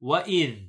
وإذ